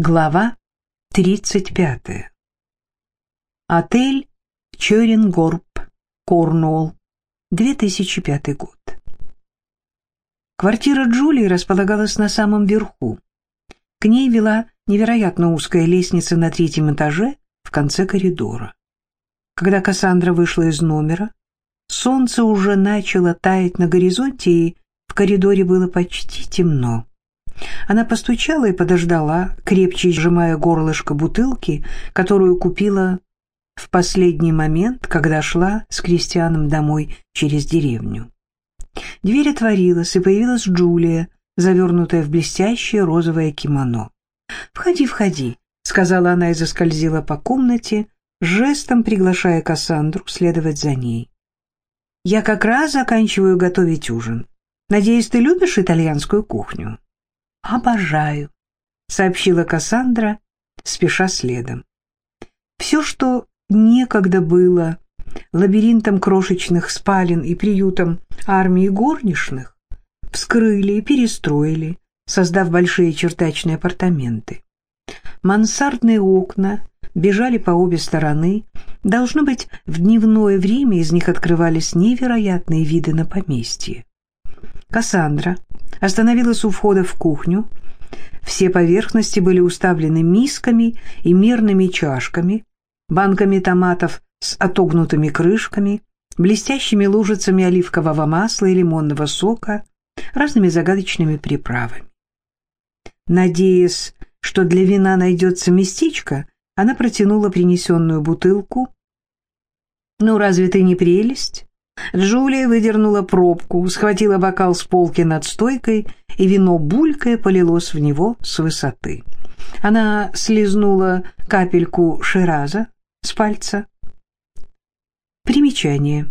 Глава 35. Отель Чорингорб, Корнуолл, 2005 год. Квартира Джулии располагалась на самом верху. К ней вела невероятно узкая лестница на третьем этаже в конце коридора. Когда Кассандра вышла из номера, солнце уже начало таять на горизонте, и в коридоре было почти темно. Она постучала и подождала, крепче сжимая горлышко бутылки, которую купила в последний момент, когда шла с Кристианом домой через деревню. Дверь отворилась, и появилась Джулия, завернутая в блестящее розовое кимоно. «Входи, входи», — сказала она и заскользила по комнате, жестом приглашая Кассандру следовать за ней. «Я как раз заканчиваю готовить ужин. Надеюсь, ты любишь итальянскую кухню?» «Обожаю», — сообщила Кассандра, спеша следом. Все, что некогда было лабиринтом крошечных спален и приютом армии горничных, вскрыли и перестроили, создав большие чердачные апартаменты. Мансардные окна бежали по обе стороны. Должно быть, в дневное время из них открывались невероятные виды на поместье. Кассандра остановилась у входа в кухню. Все поверхности были уставлены мисками и мерными чашками, банками томатов с отогнутыми крышками, блестящими лужицами оливкового масла и лимонного сока, разными загадочными приправами. Надеясь, что для вина найдется местечко, она протянула принесенную бутылку. «Ну, разве ты не прелесть?» Джулия выдернула пробку, схватила бокал с полки над стойкой, и вино булькая полилось в него с высоты. Она слезнула капельку шираза с пальца. Примечание.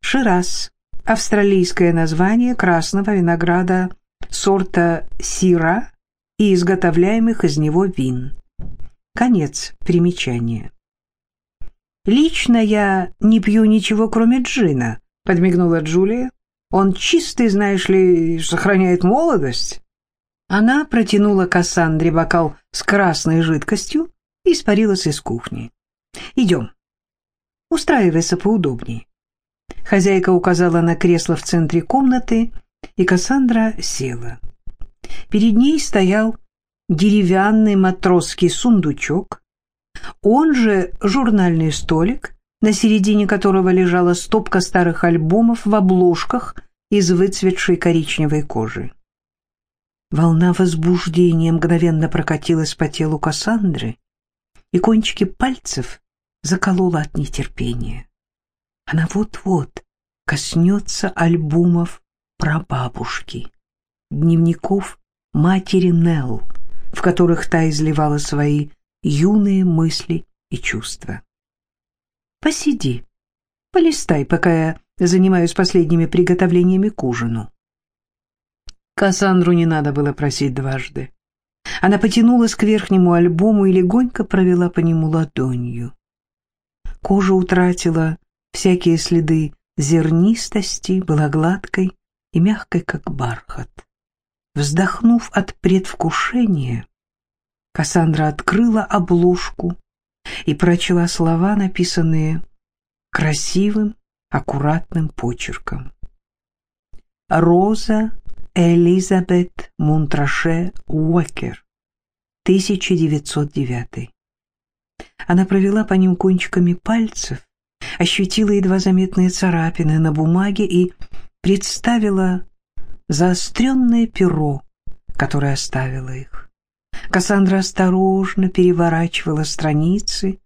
Шираз – австралийское название красного винограда сорта сира и изготовляемых из него вин. Конец примечания. «Лично я не пью ничего, кроме джина», — подмигнула Джулия. «Он чистый, знаешь ли, сохраняет молодость». Она протянула Кассандре бокал с красной жидкостью и испарилась из кухни. «Идем. Устраивайся поудобнее». Хозяйка указала на кресло в центре комнаты, и Кассандра села. Перед ней стоял деревянный матросский сундучок, он же журнальный столик, на середине которого лежала стопка старых альбомов в обложках из выцветшей коричневой кожи. Волна возбуждения мгновенно прокатилась по телу Кассандры, и кончики пальцев заколола от нетерпения. Она вот-вот коснется альбомов прабабушки, дневников матери Нелл, в которых та изливала свои юные мысли и чувства. Посиди, полистай, пока я занимаюсь последними приготовлениями к ужину. Кассандру не надо было просить дважды. Она потянулась к верхнему альбому и легонько провела по нему ладонью. Кожа утратила всякие следы зернистости, была гладкой и мягкой, как бархат. Вздохнув от предвкушения, Кассандра открыла обложку и прочла слова, написанные красивым, аккуратным почерком. Роза Элизабет Мунтраше Уокер, 1909. Она провела по ним кончиками пальцев, ощутила едва заметные царапины на бумаге и представила заостренное перо, которое оставило их. Кассандра осторожно переворачивала страницы,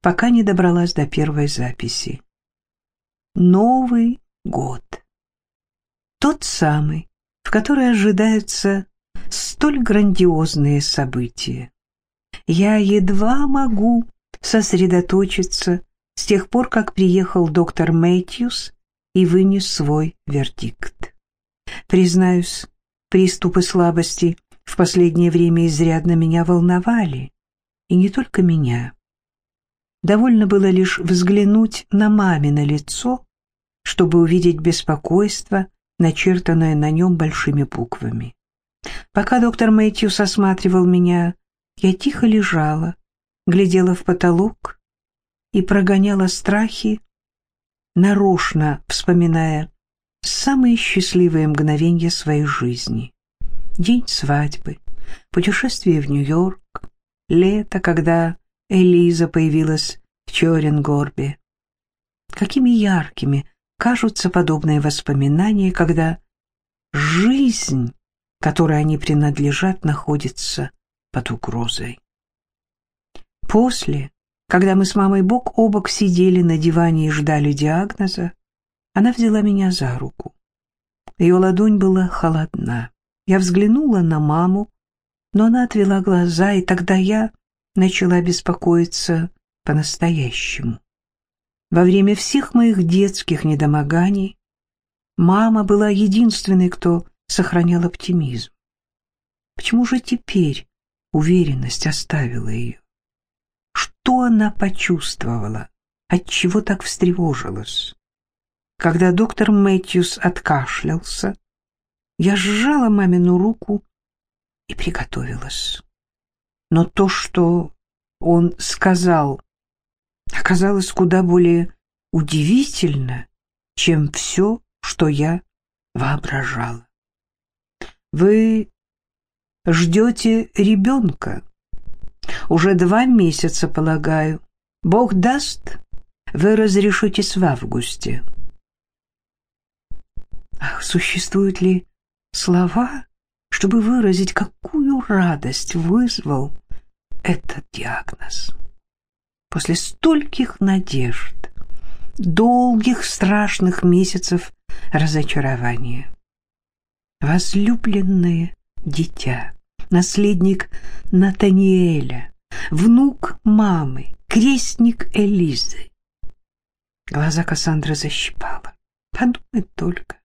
пока не добралась до первой записи. Новый год. Тот самый, в который ожидаются столь грандиозные события. Я едва могу сосредоточиться с тех пор, как приехал доктор Мэтьюс и вынес свой вердикт. Признаюсь, приступы слабости в последнее время изрядно меня волновали, и не только меня. Довольно было лишь взглянуть на мамино лицо, чтобы увидеть беспокойство, начертанное на нем большими буквами. Пока доктор Мэтьюс осматривал меня, Я тихо лежала, глядела в потолок и прогоняла страхи, нарочно вспоминая самые счастливые мгновения своей жизни. День свадьбы, путешествие в Нью-Йорк, лето, когда Элиза появилась в Чоренгорбе. Какими яркими кажутся подобные воспоминания, когда жизнь, которой они принадлежат, находится под угрозой. После, когда мы с мамой бок о бок сидели на диване и ждали диагноза, она взяла меня за руку. Ее ладонь была холодна. Я взглянула на маму, но она отвела глаза, и тогда я начала беспокоиться по-настоящему. Во время всех моих детских недомоганий мама была единственной, кто сохранял оптимизм. Почему же теперь уверенность оставила ее? Что она почувствовала? Отчего так встревожилась? Когда доктор Мэтьюс откашлялся, я сжала мамину руку и приготовилась. Но то, что он сказал, оказалось куда более удивительно, чем все, что я воображала. Вы ждете ребенка. Уже два месяца, полагаю. Бог даст, вы разрешитесь в августе. Ах, существуют ли слова, чтобы выразить, какую радость вызвал этот диагноз? После стольких надежд, долгих страшных месяцев разочарования. Возлюбленное дитя, наследник Натаниэля, внук мамы, крестник Элизы. Глаза Кассандры защипала. Подумать только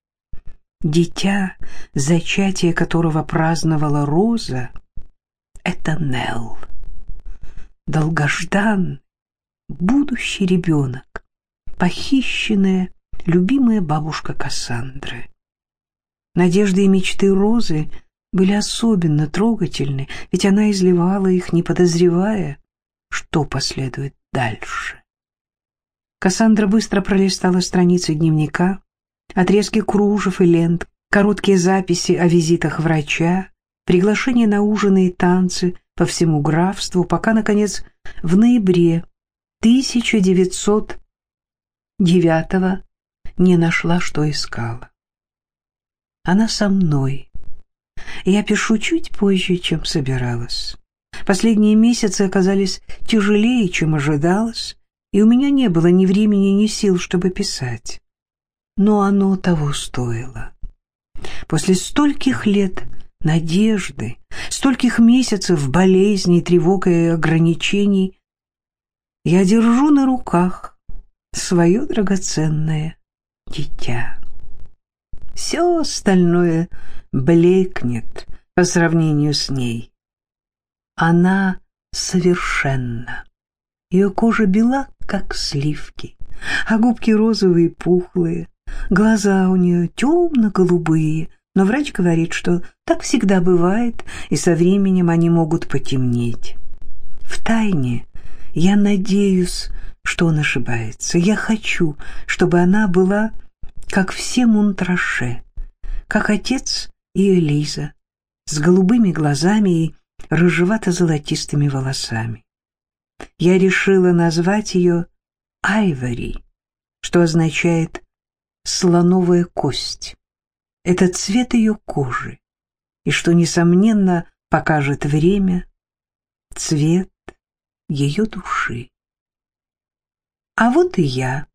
дитя, зачатие которого праздновала Роза, это Нелл. Долгождан, будущий ребенок, похищенная, любимая бабушка Кассандры. Надежды и мечты Розы были особенно трогательны, ведь она изливала их, не подозревая, что последует дальше. Кассандра быстро пролистала страницы дневника, отрезки кружев и лент, короткие записи о визитах врача, приглашения на ужины и танцы по всему графству, пока, наконец, в ноябре 1909 не нашла, что искала. Она со мной. Я пишу чуть позже, чем собиралась. Последние месяцы оказались тяжелее, чем ожидалось, и у меня не было ни времени, ни сил, чтобы писать но оно того стоило. После стольких лет надежды, стольких месяцев болезней, тревог и ограничений я держу на руках свое драгоценное дитя. Все остальное блекнет по сравнению с ней. Она совершенна. Ее кожа бела, как сливки, а губки розовые и пухлые, Глаза у нее темно-голубые, но врач говорит, что так всегда бывает, и со временем они могут потемнеть. В тайне я надеюсь, что он ошибается. Я хочу, чтобы она была, как все Мунтраше, как отец и Элиза, с голубыми глазами и рыжевато-золотистыми волосами. Я решила назвать ее Айвори, что означает слоновая кость. Это цвет ее кожи, и что, несомненно, покажет время, цвет ее души. А вот и я.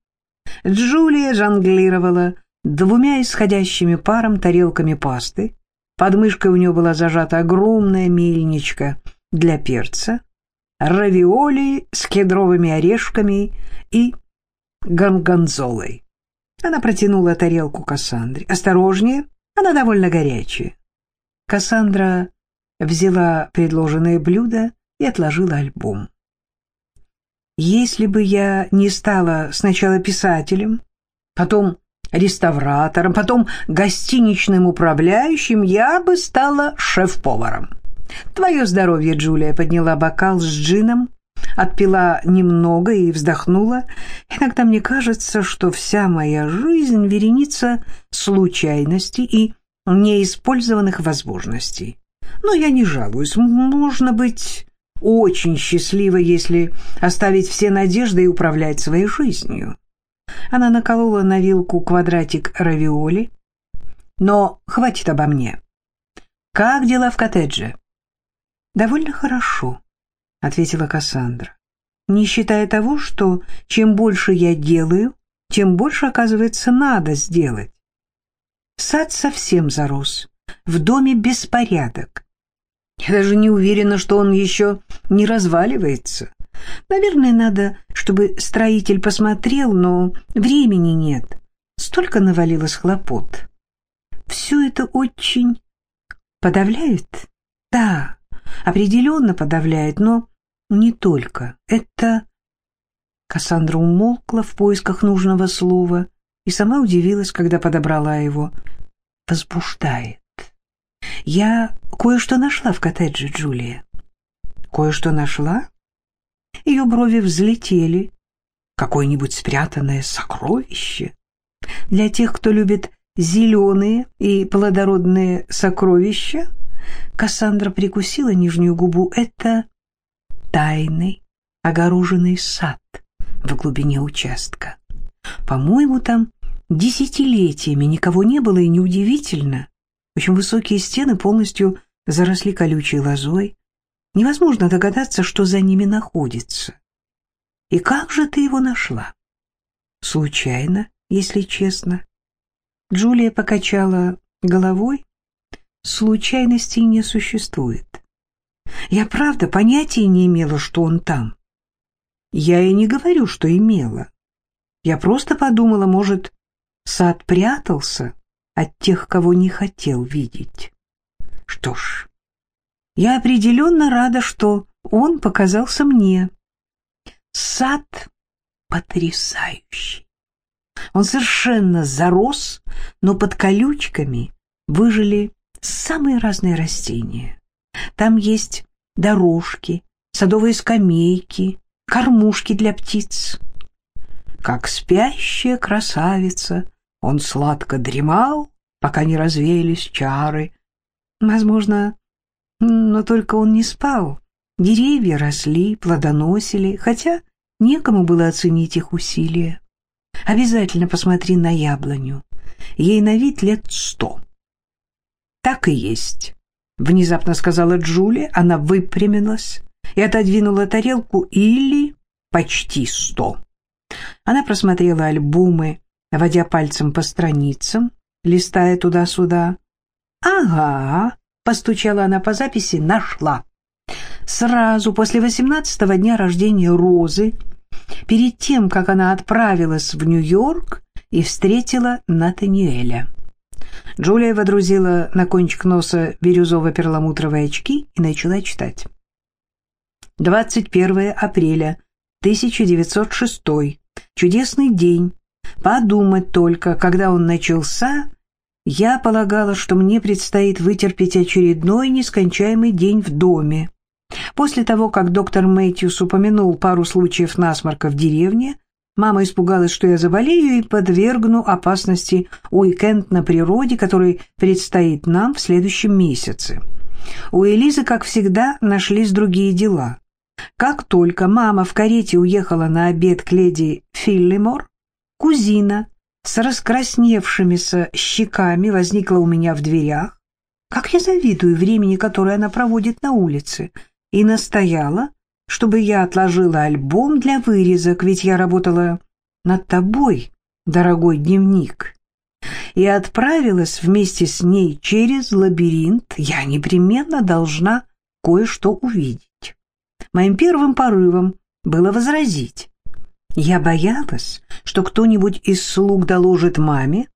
Джулия жонглировала двумя исходящими паром тарелками пасты. Под мышкой у нее была зажата огромная мельничка для перца, равиоли с кедровыми орешками и горгонзолой. Она протянула тарелку Кассандре. «Осторожнее, она довольно горячая». Кассандра взяла предложенное блюдо и отложила альбом. «Если бы я не стала сначала писателем, потом реставратором, потом гостиничным управляющим, я бы стала шеф-поваром. «Твое здоровье, Джулия!» подняла бокал с джином, отпила немного и вздохнула. «Иногда мне кажется, что вся моя жизнь — вереница случайностей и неиспользованных возможностей. Но я не жалуюсь. Можно быть очень счастливой, если оставить все надежды и управлять своей жизнью». Она наколола на вилку квадратик равиоли. «Но хватит обо мне. Как дела в коттедже?» «Довольно хорошо», — ответила Кассандра. «Не считая того, что чем больше я делаю, тем больше, оказывается, надо сделать. Сад совсем зарос, в доме беспорядок. Я даже не уверена, что он еще не разваливается. Наверное, надо, чтобы строитель посмотрел, но времени нет. Столько навалилось хлопот. Все это очень подавляет? Да, определенно подавляет, но не только. Это... Кассандра умолкла в поисках нужного слова и сама удивилась, когда подобрала его. Возбуждает. Я кое-что нашла в коттедже, Джулия. Кое-что нашла? Ее брови взлетели. Какое-нибудь спрятанное сокровище? Для тех, кто любит зеленые и плодородные сокровища, Кассандра прикусила нижнюю губу. Это тайный огороженный сад в глубине участка. По-моему, там десятилетиями никого не было, и неудивительно. Очень высокие стены полностью заросли колючей лозой. Невозможно догадаться, что за ними находится. И как же ты его нашла? Случайно, если честно. Джулия покачала головой случайностей не существует. Я правда понятия не имела, что он там. Я и не говорю, что имела. Я просто подумала, может, сад прятался от тех, кого не хотел видеть. Что ж, я определенно рада, что он показался мне. Сад потрясающий. Он совершенно зарос, но под колючками выжили самые разные растения. Там есть дорожки, садовые скамейки, кормушки для птиц. Как спящая красавица, он сладко дремал, пока не развеялись чары. Возможно, но только он не спал. Деревья росли, плодоносили, хотя некому было оценить их усилия. Обязательно посмотри на яблоню. Ей на вид лет сто. «Так и есть», — внезапно сказала Джули. Она выпрямилась и отодвинула тарелку или почти сто. Она просмотрела альбомы, водя пальцем по страницам, листая туда-сюда. «Ага», — постучала она по записи, — «нашла». Сразу после восемнадцатого дня рождения Розы, перед тем, как она отправилась в Нью-Йорк и встретила Натаниэля. Джулия водрузила на кончик носа бирюзово-перламутровые очки и начала читать. 21 апреля 1906. Чудесный день. Подумать только, когда он начался, я полагала, что мне предстоит вытерпеть очередной нескончаемый день в доме. После того, как доктор Мэтьюс упомянул пару случаев насморка в деревне, Мама испугалась, что я заболею и подвергну опасности уикенд на природе, который предстоит нам в следующем месяце. У Элизы, как всегда, нашлись другие дела. Как только мама в карете уехала на обед к леди Филлимор, кузина с раскрасневшимися щеками возникла у меня в дверях. Как я завидую времени, которое она проводит на улице, и настояла, чтобы я отложила альбом для вырезок, ведь я работала над тобой, дорогой дневник, и отправилась вместе с ней через лабиринт, я непременно должна кое-что увидеть. Моим первым порывом было возразить. Я боялась, что кто-нибудь из слуг доложит маме,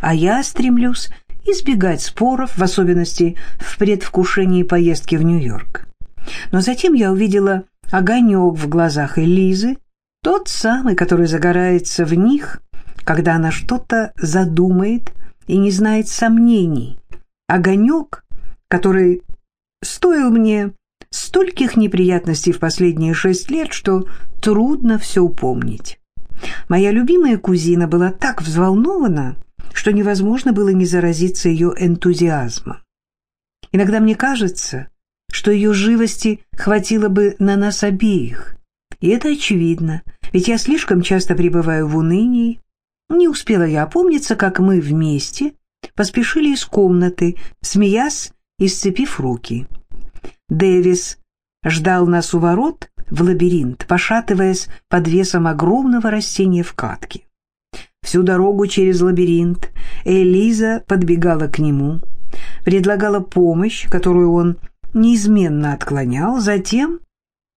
а я стремлюсь избегать споров, в особенности в предвкушении поездки в Нью-Йорк. Но затем я увидела огонек в глазах Элизы, тот самый, который загорается в них, когда она что-то задумает и не знает сомнений. Огонек, который стоил мне стольких неприятностей в последние шесть лет, что трудно все упомнить. Моя любимая кузина была так взволнована, что невозможно было не заразиться ее энтузиазмом. Иногда мне кажется, что ее живости хватило бы на нас обеих. И это очевидно, ведь я слишком часто пребываю в унынии. Не успела я опомниться, как мы вместе поспешили из комнаты, смеясь и сцепив руки. Дэвис ждал нас у ворот в лабиринт, пошатываясь под весом огромного растения в катке. Всю дорогу через лабиринт Элиза подбегала к нему, предлагала помощь, которую он неизменно отклонял, затем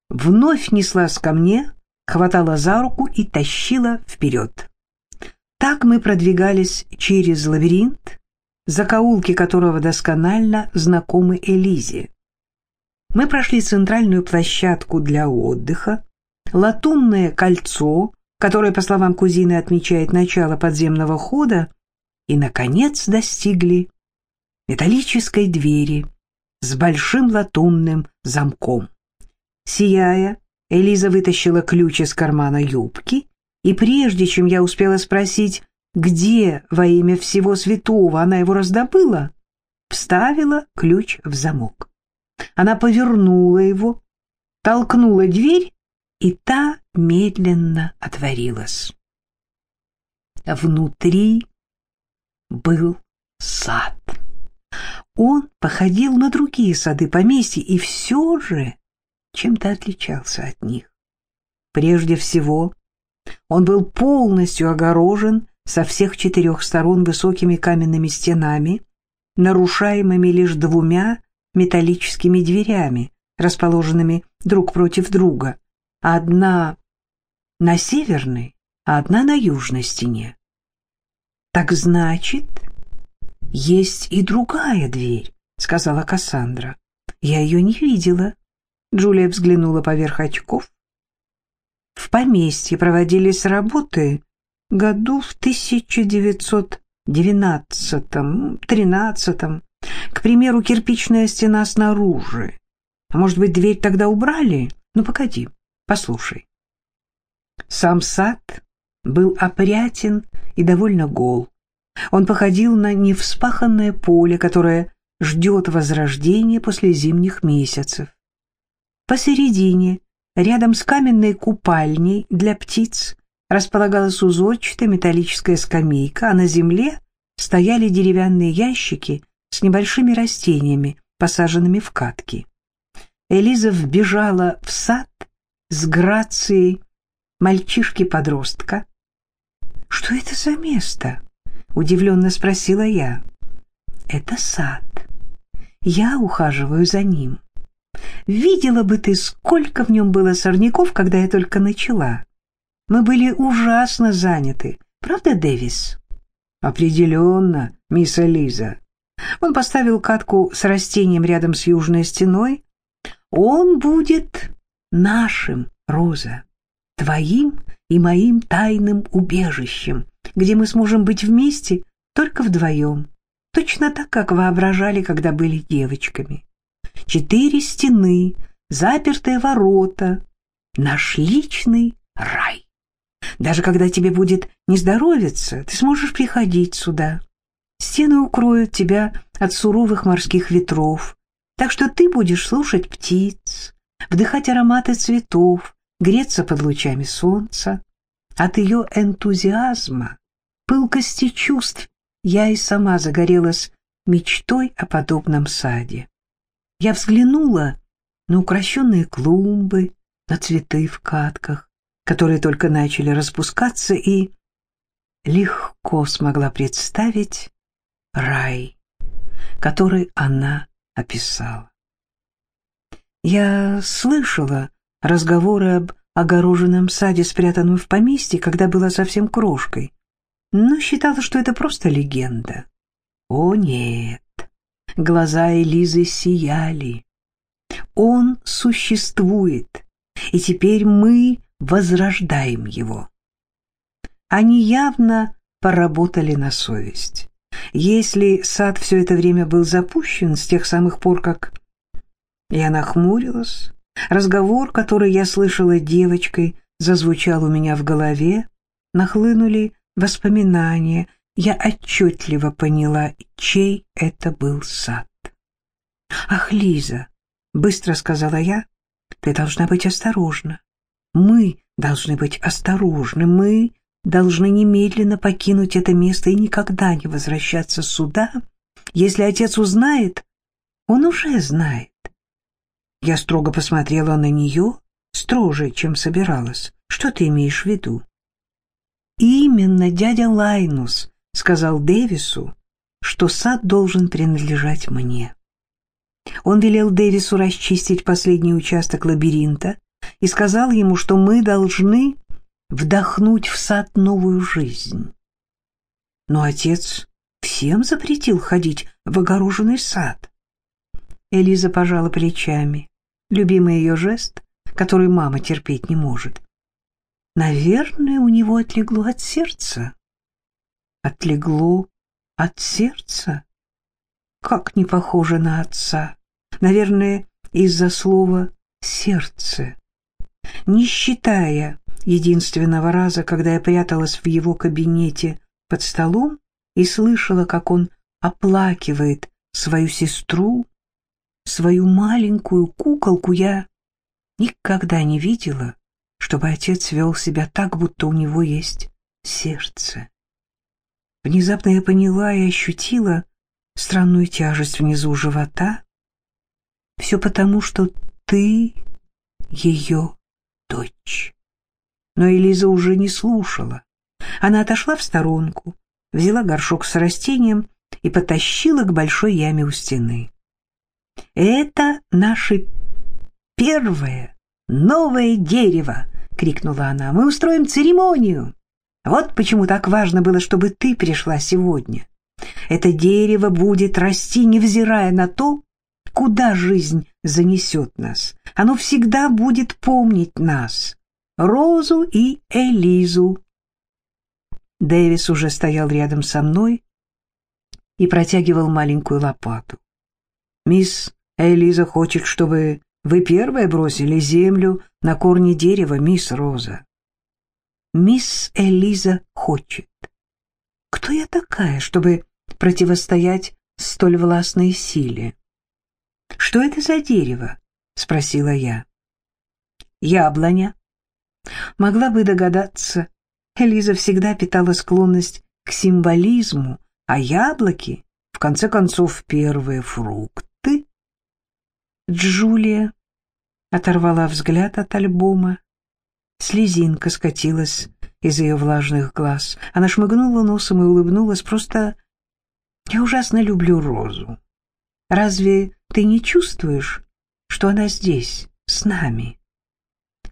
вновь неслась ко мне, хватала за руку и тащила вперед. Так мы продвигались через лабиринт, закоулки которого досконально знакомы Элизе. Мы прошли центральную площадку для отдыха, латунное кольцо, которое, по словам кузины, отмечает начало подземного хода, и, наконец, достигли металлической двери с большим латунным замком. Сияя, Элиза вытащила ключ из кармана юбки, и прежде чем я успела спросить, где во имя всего святого она его раздобыла, вставила ключ в замок. Она повернула его, толкнула дверь, и та медленно отворилась. Внутри был сад. Он походил на другие сады поместья и все же чем-то отличался от них. Прежде всего, он был полностью огорожен со всех четырех сторон высокими каменными стенами, нарушаемыми лишь двумя металлическими дверями, расположенными друг против друга, одна на северной, а одна на южной стене. Так значит, есть и другая дверь, сказала Кассандра. Я ее не видела. Джулия взглянула поверх очков. В поместье проводились работы году в 1912-13. К примеру, кирпичная стена снаружи. А может быть, дверь тогда убрали? Ну, погоди, послушай. Сам сад был опрятен и довольно гол. Он походил на невспаханное поле, которое ждет возрождения после зимних месяцев. Посередине, рядом с каменной купальней для птиц, располагалась узорчатая металлическая скамейка, а на земле стояли деревянные ящики с небольшими растениями, посаженными в катки. Элиза вбежала в сад с грацией мальчишки-подростка. «Что это за место?» — удивленно спросила я. «Это сад. Я ухаживаю за ним. Видела бы ты, сколько в нем было сорняков, когда я только начала. Мы были ужасно заняты. Правда, Дэвис?» «Определенно, мисс Элиза», он поставил катку с растением рядом с южной стеной. Он будет нашим, Роза, твоим и моим тайным убежищем, где мы сможем быть вместе только вдвоем, точно так, как воображали, когда были девочками. Четыре стены, запертые ворота, наш личный рай. Даже когда тебе будет не здоровиться, ты сможешь приходить сюда. Стены укроют тебя от суровых морских ветров, так что ты будешь слушать птиц, вдыхать ароматы цветов, греться под лучами солнца. От ее энтузиазма, пылкости чувств я и сама загорелась мечтой о подобном саде. Я взглянула на укращенные клумбы, на цветы в катках, которые только начали распускаться, и легко смогла представить рай, который она описала. Я слышала разговоры об огороженном саде, спрятанном в поместье, когда была совсем крошкой, но считала, что это просто легенда. О нет, глаза Элизы сияли. Он существует, и теперь мы возрождаем его. Они явно поработали на совесть. Если сад все это время был запущен с тех самых пор, как Я нахмурилась. Разговор, который я слышала девочкой, зазвучал у меня в голове. Нахлынули воспоминания. Я отчетливо поняла, чей это был сад. «Ах, Лиза!» — быстро сказала я. «Ты должна быть осторожна. Мы должны быть осторожны. Мы должны немедленно покинуть это место и никогда не возвращаться сюда. Если отец узнает, он уже знает. Я строго посмотрела на нее, строже, чем собиралась. Что ты имеешь в виду? Именно дядя Лайнус сказал Дэвису, что сад должен принадлежать мне. Он велел Дэвису расчистить последний участок лабиринта и сказал ему, что мы должны вдохнуть в сад новую жизнь. Но отец всем запретил ходить в огороженный сад. Элиза пожала плечами. Любимый ее жест, который мама терпеть не может. Наверное, у него отлегло от сердца. Отлегло от сердца? Как не похоже на отца. Наверное, из-за слова «сердце». Не считая единственного раза, когда я пряталась в его кабинете под столом и слышала, как он оплакивает свою сестру, свою маленькую куколку, я никогда не видела, чтобы отец вел себя так, будто у него есть сердце. Внезапно я поняла и ощутила странную тяжесть внизу живота. Все потому, что ты ее дочь. Но Элиза уже не слушала. Она отошла в сторонку, взяла горшок с растением и потащила к большой яме у стены. «Это наше первое новое дерево!» — крикнула она. «Мы устроим церемонию! Вот почему так важно было, чтобы ты пришла сегодня. Это дерево будет расти, невзирая на то, куда жизнь занесет нас. Оно всегда будет помнить нас, Розу и Элизу. Дэвис уже стоял рядом со мной и протягивал маленькую лопату. «Мисс Элиза хочет, чтобы вы первая бросили землю на корни дерева, мисс Роза». «Мисс Элиза хочет». Кто я такая, чтобы противостоять столь властной силе? «Что это за дерево?» — спросила я. «Яблоня». Могла бы догадаться. Элиза всегда питала склонность к символизму, а яблоки, в конце концов, первые фрукты. Джулия оторвала взгляд от альбома. Слезинка скатилась из ее влажных глаз. Она шмыгнула носом и улыбнулась. Просто я ужасно люблю Розу. Разве ты не чувствуешь, что она здесь, с нами?»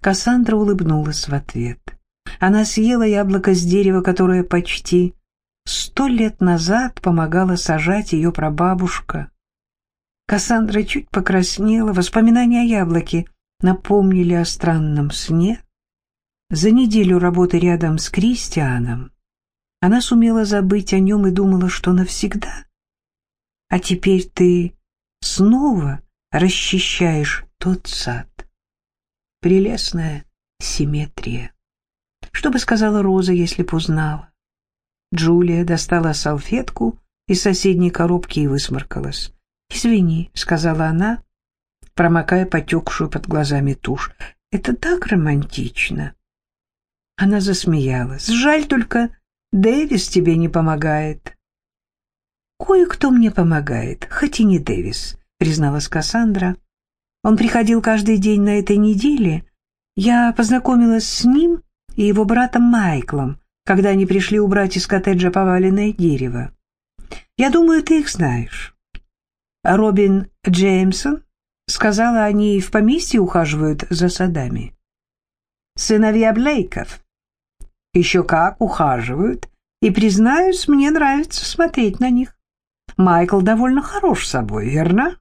Кассандра улыбнулась в ответ. Она съела яблоко с дерева, которое почти сто лет назад помогала сажать ее прабабушка. Кассандра чуть покраснела, воспоминания о яблоке напомнили о странном сне. За неделю работы рядом с Кристианом она сумела забыть о нем и думала, что навсегда. А теперь ты снова расчищаешь тот сад. Прелестная симметрия. Что бы сказала Роза, если б узнала? Джулия достала салфетку из соседней коробки и высморкалась. «Извини», — сказала она, промокая потекшую под глазами тушь. «Это так романтично». Она засмеялась. «Жаль только, Дэвис тебе не помогает». «Кое-кто мне помогает, хоть и не Дэвис», — призналась Кассандра. «Он приходил каждый день на этой неделе. Я познакомилась с ним и его братом Майклом, когда они пришли убрать из коттеджа поваленное дерево. Я думаю, ты их знаешь». Робин Джеймсон сказала, они в поместье ухаживают за садами. «Сыновья Блейков». «Еще как ухаживают, и, признаюсь, мне нравится смотреть на них». Майкл довольно хорош собой, верно?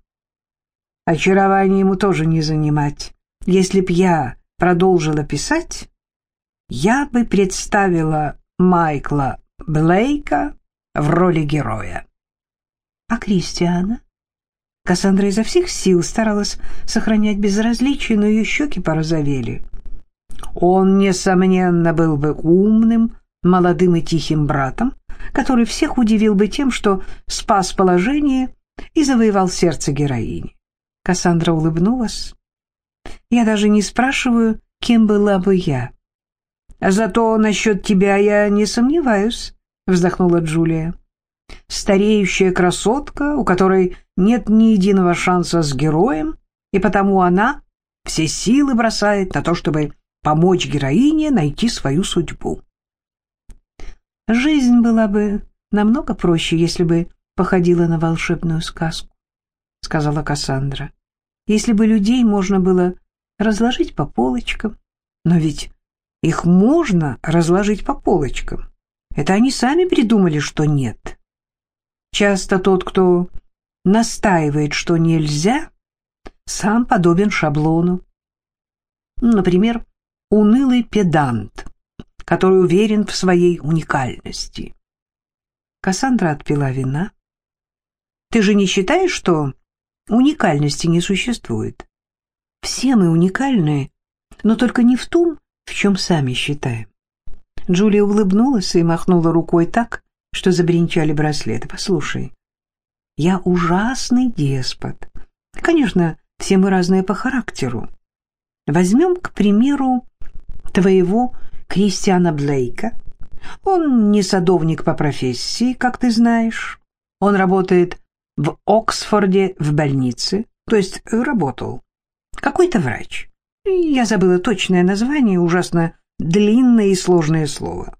Очарование ему тоже не занимать. Если б я продолжила писать, я бы представила Майкла Блейка в роли героя. А Кристиана? Кассандра изо всех сил старалась сохранять безразличие, но ее щеки порозовели. Он, несомненно, был бы умным, молодым и тихим братом, который всех удивил бы тем, что спас положение и завоевал сердце героини. Кассандра улыбнулась. «Я даже не спрашиваю, кем была бы я». «Зато насчет тебя я не сомневаюсь», — вздохнула Джулия. «Стареющая красотка, у которой нет ни единого шанса с героем, и потому она все силы бросает на то, чтобы помочь героине найти свою судьбу». Жизнь была бы намного проще, если бы походила на волшебную сказку, — сказала Кассандра. Если бы людей можно было разложить по полочкам. Но ведь их можно разложить по полочкам. Это они сами придумали, что нет. Часто тот, кто настаивает, что нельзя, сам подобен шаблону. Например, унылый педант, который уверен в своей уникальности. Кассандра отпила вина. Ты же не считаешь, что уникальности не существует? Все мы уникальны, но только не в том, в чем сами считаем. Джулия улыбнулась и махнула рукой так, что забринчали браслеты. «Послушай, я ужасный деспот. Конечно, все мы разные по характеру. Возьмем, к примеру, твоего Кристиана Блейка. Он не садовник по профессии, как ты знаешь. Он работает в Оксфорде в больнице, то есть работал. Какой-то врач. Я забыла точное название, ужасно длинное и сложное слово.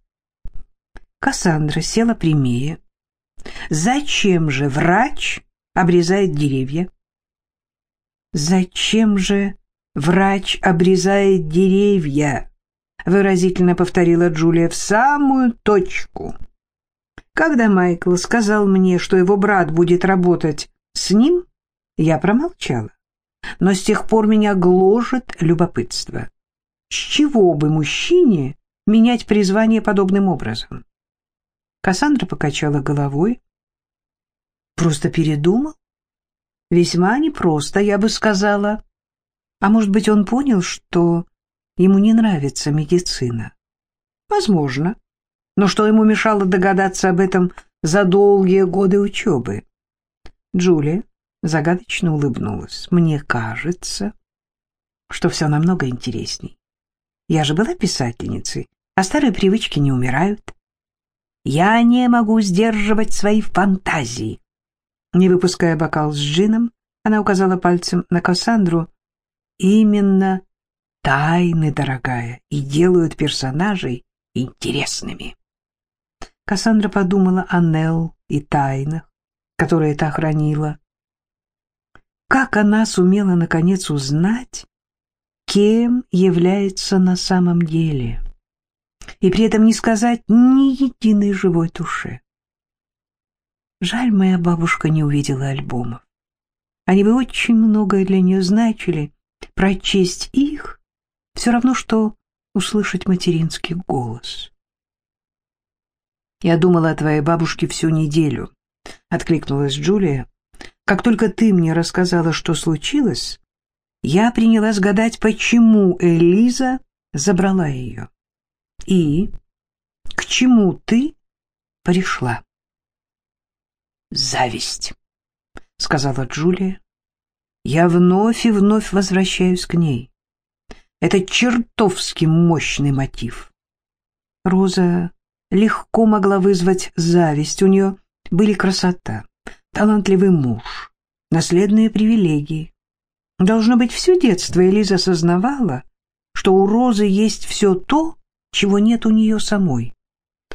Кассандра села прямее. Зачем же врач обрезает деревья? Зачем же врач обрезает деревья? — выразительно повторила Джулия, — в самую точку. Когда Майкл сказал мне, что его брат будет работать с ним, я промолчала. Но с тех пор меня гложет любопытство. С чего бы мужчине менять призвание подобным образом? Кассандра покачала головой. Просто передумал? Весьма непросто, я бы сказала. А может быть, он понял, что ему не нравится медицина. Возможно. Но что ему мешало догадаться об этом за долгие годы учебы? Джулия загадочно улыбнулась. Мне кажется, что все намного интересней. Я же была писательницей, а старые привычки не умирают. Я не могу сдерживать свои фантазии. Не выпуская бокал с джином, она указала пальцем на Кассандру. Именно тайны, дорогая, и делают персонажей интересными. Кассандра подумала о Нелл и тайнах, которые та хранила. Как она сумела, наконец, узнать, кем является на самом деле, и при этом не сказать ни единой живой душе. Жаль, моя бабушка не увидела альбомов. Они бы очень многое для нее значили. Прочесть их все равно, что услышать материнский голос. «Я думала о твоей бабушке всю неделю», — откликнулась Джулия. «Как только ты мне рассказала, что случилось, я принялась гадать, почему Элиза забрала ее. И к чему ты пришла?» «Зависть», — сказала Джулия. «Я вновь и вновь возвращаюсь к ней. Это чертовски мощный мотив. Роза легко могла вызвать зависть. У нее были красота, талантливый муж, наследные привилегии. Должно быть, все детство Элиза осознавала, что у Розы есть все то, чего нет у нее самой.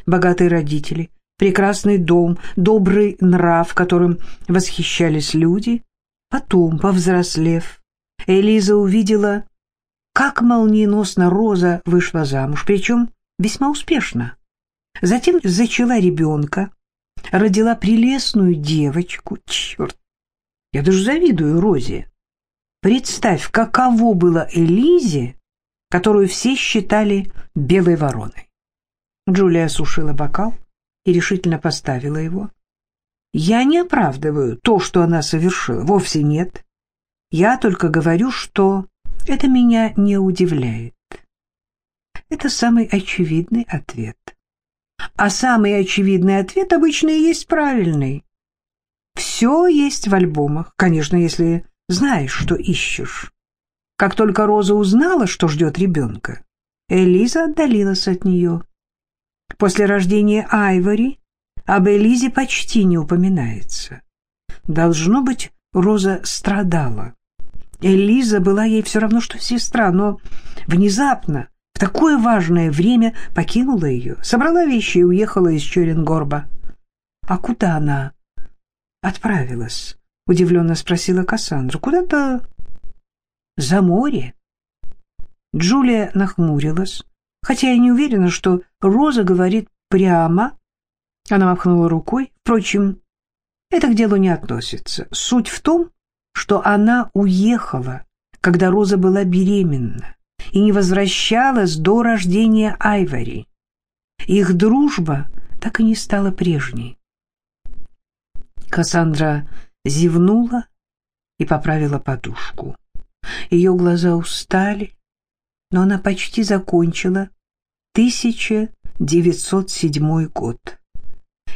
Богатые родители, прекрасный дом, добрый нрав, которым восхищались люди. Потом, повзрослев, Элиза увидела как молниеносно Роза вышла замуж, причем весьма успешно. Затем зачала ребенка, родила прелестную девочку. Черт, я даже завидую Розе. Представь, каково было Элизе, которую все считали белой вороной. Джулия осушила бокал и решительно поставила его. Я не оправдываю то, что она совершила, вовсе нет. Я только говорю, что это меня не удивляет. Это самый очевидный ответ. А самый очевидный ответ обычно и есть правильный. Все есть в альбомах, конечно, если знаешь, что ищешь. Как только Роза узнала, что ждет ребенка, Элиза отдалилась от нее. После рождения Айвори об Элизе почти не упоминается. Должно быть, Роза страдала. Элиза была ей все равно, что сестра, но внезапно, в такое важное время, покинула ее, собрала вещи и уехала из Черенгорба. — А куда она отправилась? — удивленно спросила Кассандра. — Куда-то за море. Джулия нахмурилась, хотя я не уверена, что Роза говорит прямо. Она махнула рукой. Впрочем, это к делу не относится. Суть в том, что она уехала, когда Роза была беременна, и не возвращалась до рождения Айвори. Их дружба так и не стала прежней. Кассандра зевнула и поправила подушку. Ее глаза устали, но она почти закончила 1907 год.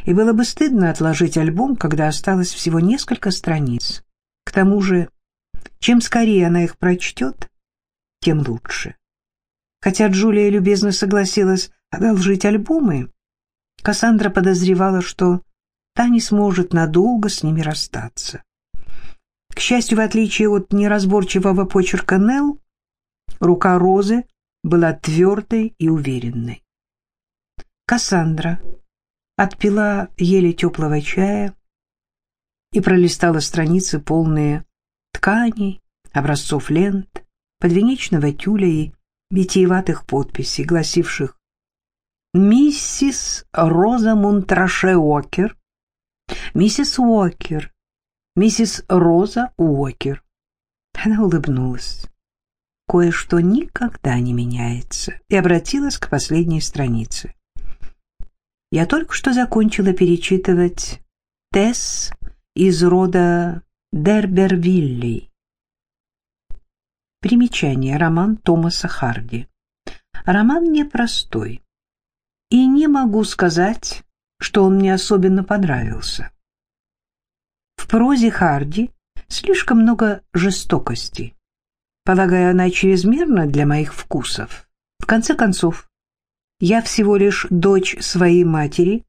И было бы стыдно отложить альбом, когда осталось всего несколько страниц. К тому же, чем скорее она их прочтет, тем лучше. Хотя Джулия любезно согласилась одолжить альбомы, Кассандра подозревала, что та не сможет надолго с ними расстаться. К счастью, в отличие от неразборчивого почерка Нелл, рука Розы была твердой и уверенной. Кассандра отпила еле теплого чая, и пролистала страницы, полные тканей, образцов лент, подвенечного тюля и витиеватых подписей, гласивших «Миссис Роза Монтраше Уокер», «Миссис Уокер», «Миссис Роза Уокер». Она улыбнулась. Кое-что никогда не меняется, и обратилась к последней странице. Я только что закончила перечитывать «Тесс из рода Дербервиллей. Примечание. Роман Томаса Харди. Роман непростой. И не могу сказать, что он мне особенно понравился. В прозе Харди слишком много жестокости. Полагаю, она чрезмерна для моих вкусов. В конце концов, я всего лишь дочь своей матери,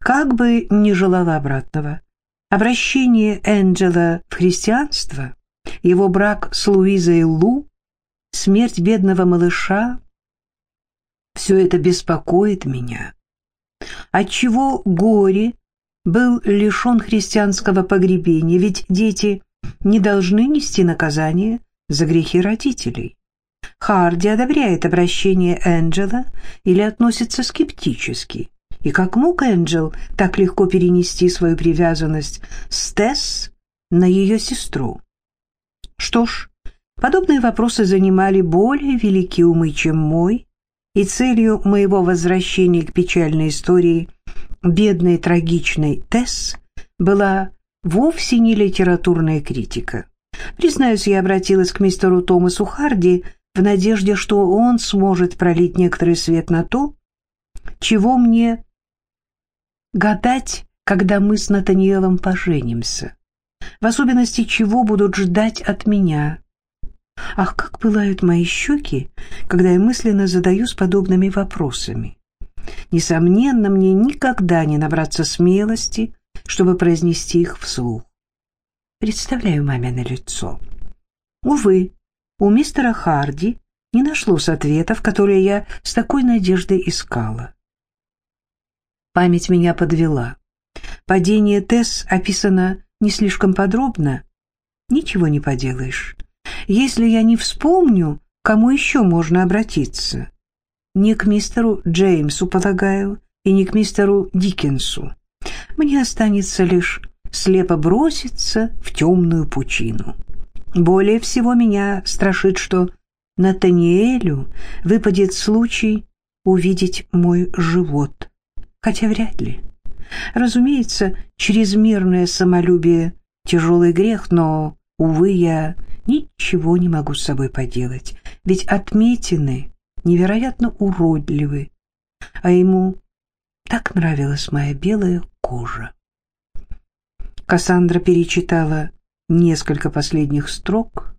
как бы не желала обратного. Обращение Энджела в христианство, его брак с Луизой Лу, смерть бедного малыша — все это беспокоит меня. Отчего горе был лишен христианского погребения, ведь дети не должны нести наказание за грехи родителей. Харди одобряет обращение Энджела или относится скептически. И как мог Энджел так легко перенести свою привязанность с Тесс на ее сестру? Что ж, подобные вопросы занимали более великие умы, чем мой, и целью моего возвращения к печальной истории бедной трагичной Тесс была вовсе не литературная критика. Признаюсь, я обратилась к мистеру Томасу Харди в надежде, что он сможет пролить некоторый свет на то, чего мне гадать, когда мы с Натаниэлом поженимся. В особенности, чего будут ждать от меня. Ах, как пылают мои щеки, когда я мысленно задаюсь подобными вопросами. Несомненно, мне никогда не набраться смелости, чтобы произнести их вслух. Представляю мамино лицо. Увы, у мистера Харди не нашлось ответов, которые я с такой надеждой искала. Память меня подвела. Падение Тесс описано не слишком подробно. Ничего не поделаешь. Если я не вспомню, кому еще можно обратиться? Не к мистеру Джеймсу, полагаю, и не к мистеру Диккенсу. Мне останется лишь слепо броситься в темную пучину. Более всего меня страшит, что Натаниэлю выпадет случай увидеть мой живот хотя вряд ли. Разумеется, чрезмерное самолюбие — тяжелый грех, но, увы, я ничего не могу с собой поделать, ведь отметины невероятно уродливы, а ему так нравилась моя белая кожа. Кассандра перечитала несколько последних строк.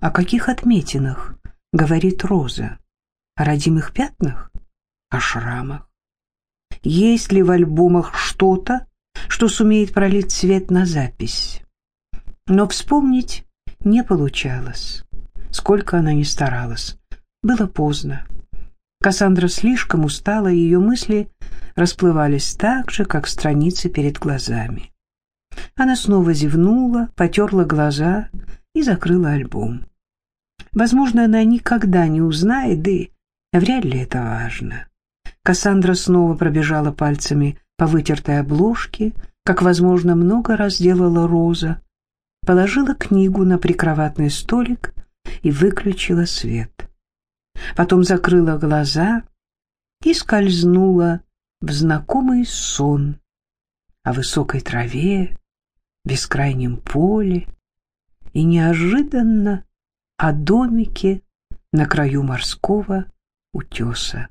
О каких отметинах говорит Роза? О родимых пятнах? О шрамах? Есть ли в альбомах что-то, что сумеет пролить свет на запись? Но вспомнить не получалось. Сколько она ни старалась. Было поздно. Кассандра слишком устала, и ее мысли расплывались так же, как страницы перед глазами. Она снова зевнула, потерла глаза и закрыла альбом. Возможно, она никогда не узнает, да и вряд ли это важно. Кассандра снова пробежала пальцами по вытертой обложке, как, возможно, много раз делала Роза, положила книгу на прикроватный столик и выключила свет. Потом закрыла глаза и скользнула в знакомый сон о высокой траве, бескрайнем поле и неожиданно о домике на краю морского утеса.